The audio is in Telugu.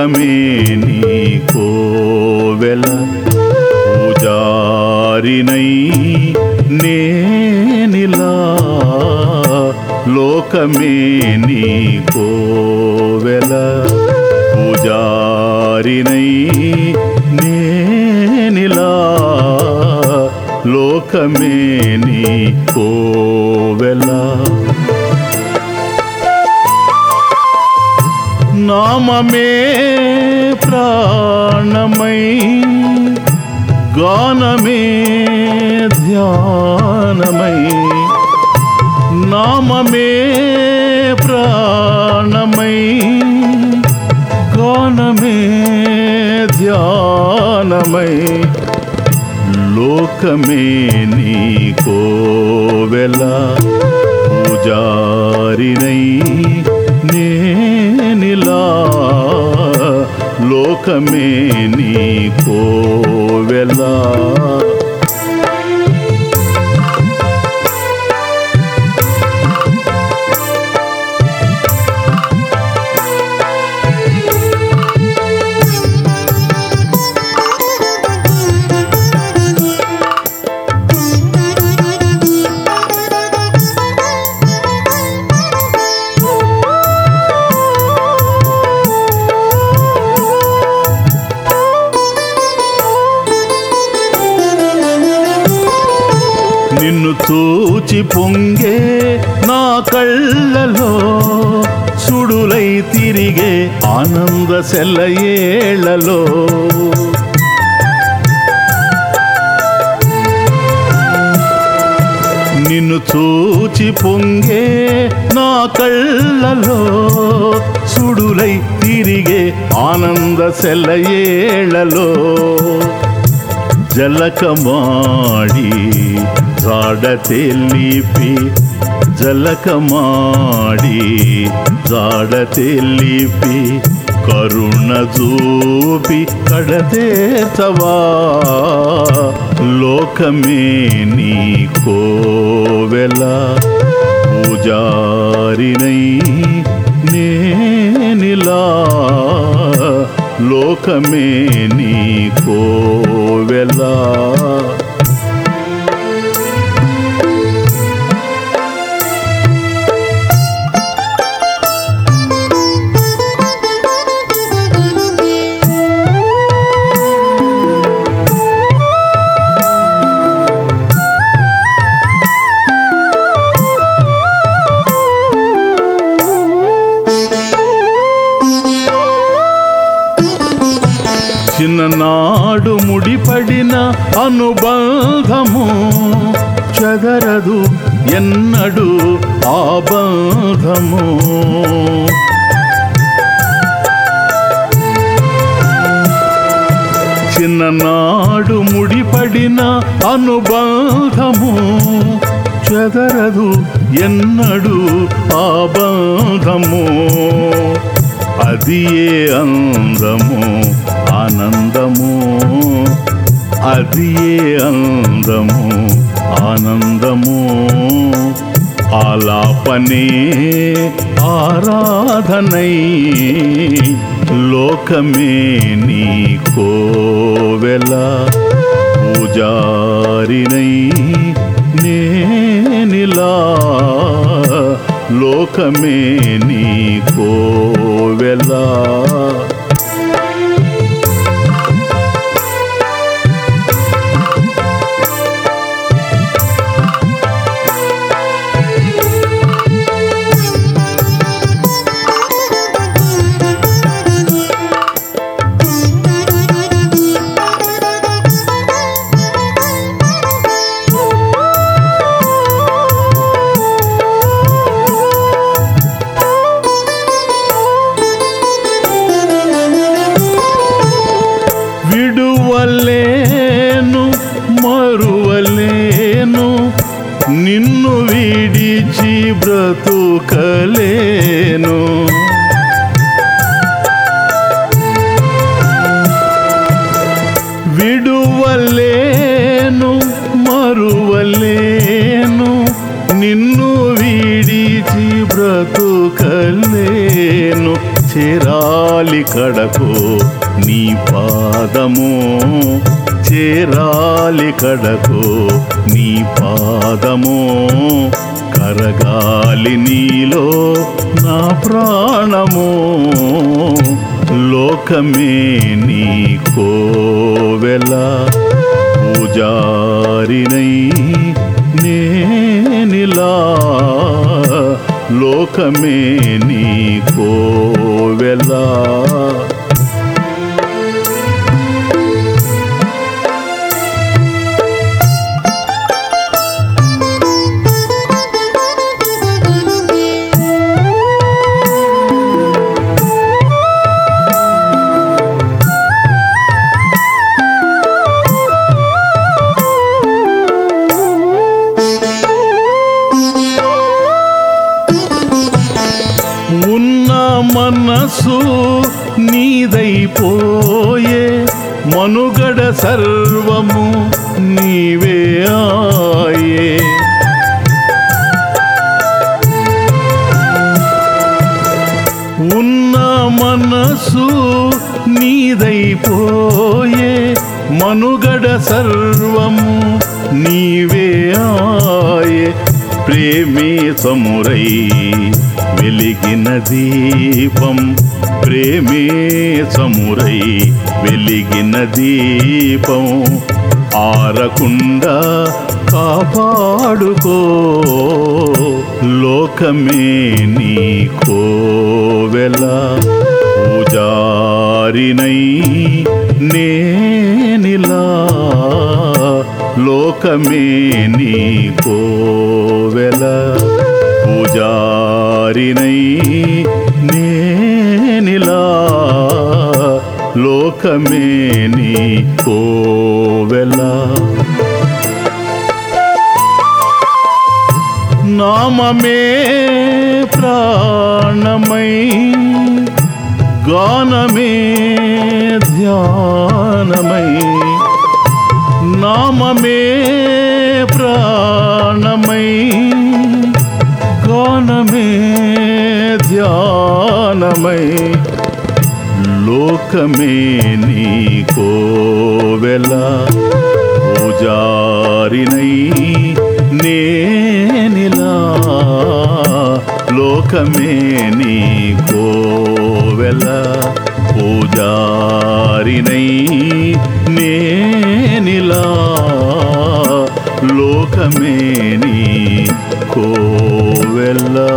లోకమే నీ కోవెల పూజారినై నేనిలా. లోకమే నీ కోవెల పూజారినై నేనిలా. లోకమే నీ కోవెలా నామమే ప్రాణమై గానమే ధ్యానమై. నామమే ప్రాణమై గానమే ధ్యానమై. లోకమే నీ కోవెల పూజారినై నే లోకమే నీ కోవెలా? నిన్ను తూచి పొంగే నా కళ్ళలో సుడులై తిరిగే ఆనంద సెల్లయేళ్ళలో నిన్ను చూచి పొంగే నా కళ్ళలో సుడులై తిరిగే ఆనంద సెల్లయేళ్ళలో సెలయేళ్ళలో జలకమాడి జాడ తెలిపి జలకమాడి జాడ తెలిపి కరుణ చూపి కడతేతవా లోకమే నీ కోవెల పూజారినై నేనిలా లోకమే నీ కోవెలా? చిన్ననాడు ముడిపడిన అనుబంధము చెదరదు ఎన్నడు ఆ బంధము. చిన్ననాడు ముడిపడిన అనుబంధము చెదరదు ఎన్నడు ఆ బంధము. అది ఏ అందము? ఆనందము అది ఏ అందము ఆనందము. ఆలాపనే ఆరాధనై లోకమే నీ కోవెల. పూజారినై నేనిలా లోకమే నీ కోవెలా. బ్రతుకలేను. విడువలేను మరువలేను నిన్ను విడిచి బ్రతుకలేను. చేరాలి కడకు నీ పాదము చేరాలి కడకు నీ పాదము. కరగాలి నీలో నా ప్రాణము. లోకమే నీ కోవెల పూజారినై నేనిలా. లోకమే నీ కోవెలా మనసు నీదైపోయే మనుగడ సర్వము నీవే ఆయే. ఉన్న మనసు నీదైపోయే మనుగడ సర్వ ప్రేమే సమురై వెలిగిన దీపం. ప్రేమే సమురై వెలిగిన దీపం. ఆరకుండా కాపాడుకో. లోకమే నీ కోవెల. పూజారినై నే లోకమే నీ కోవెల. పూజారినై నేనిలా. లోకమే నీ కోవెల. నామమే ప్రాణమై. గానమే ధ్యానమై. నామమే ప్రాణమై గానమే ధ్యానమై లోకమే నీ కోవెల పూజారినై నేనిలా లోకమే నీ కోవెల పూజారినై నే నిలా లోకమేని కోవెల్లా.